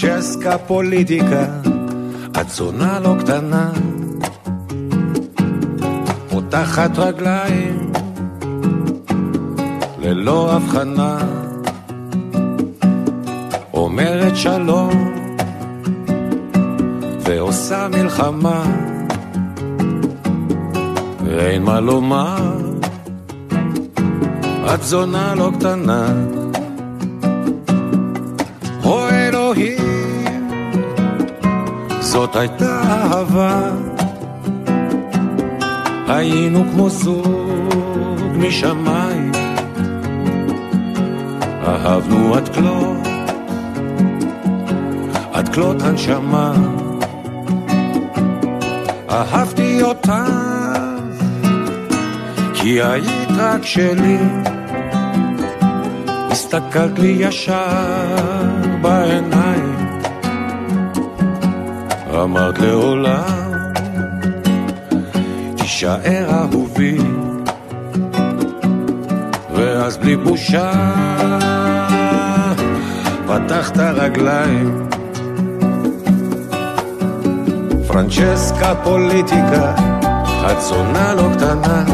פרנצ'סקה פוליטיקה, אצונה לא קטנה, פותחת רגליים ללא הבחנה, אומרת שלום ועושה מלחמה, אין מה לומר, את זונה לא קטנה. זאת הייתה אהבה. היינו כמו זוג משמיים, אהבנו עד כלות, עד כלות הנשמה. אהבתי אותך, כי היית רק שלי. הסתכלת לי ישר בעיניים, אמרת לעולם, תישאר אהובי, ואז בלי בושה פתחת רגליים. פרנצ'סקה פוליטיקה, הצונה לא קטנה,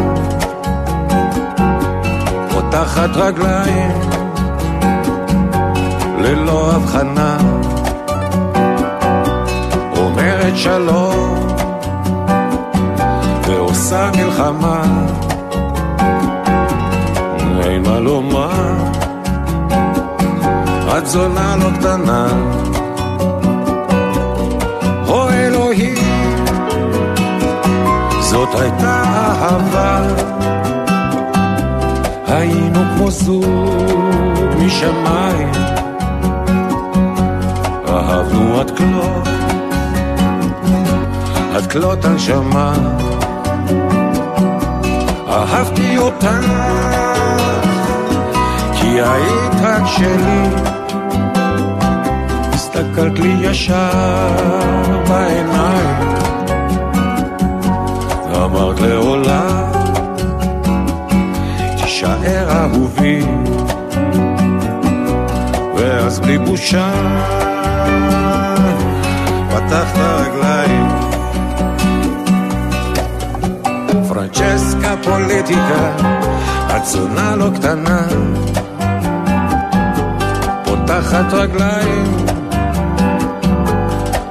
פותחת רגליים ללא הבחנה, אומרת שלום ועושה מלחמה, אין מה לומר, את זונה לא קטנה. או אלוהים, זאת הייתה אהבה. היינו כמו זוג משמיים, אהבנו עד כלות, עד כלות הנשמה. אהבתי אותה, כי היית רק שלי. הסתכלת לי ישר בעיניים, אמרת לעולם, תישאר אהובי, ואז בלי בושה, פרנצ'סקה פוליטיקה, הצונה לא קטנה, פותחת רגליים.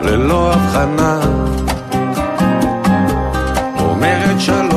ללא הבחנה, אומרת שלום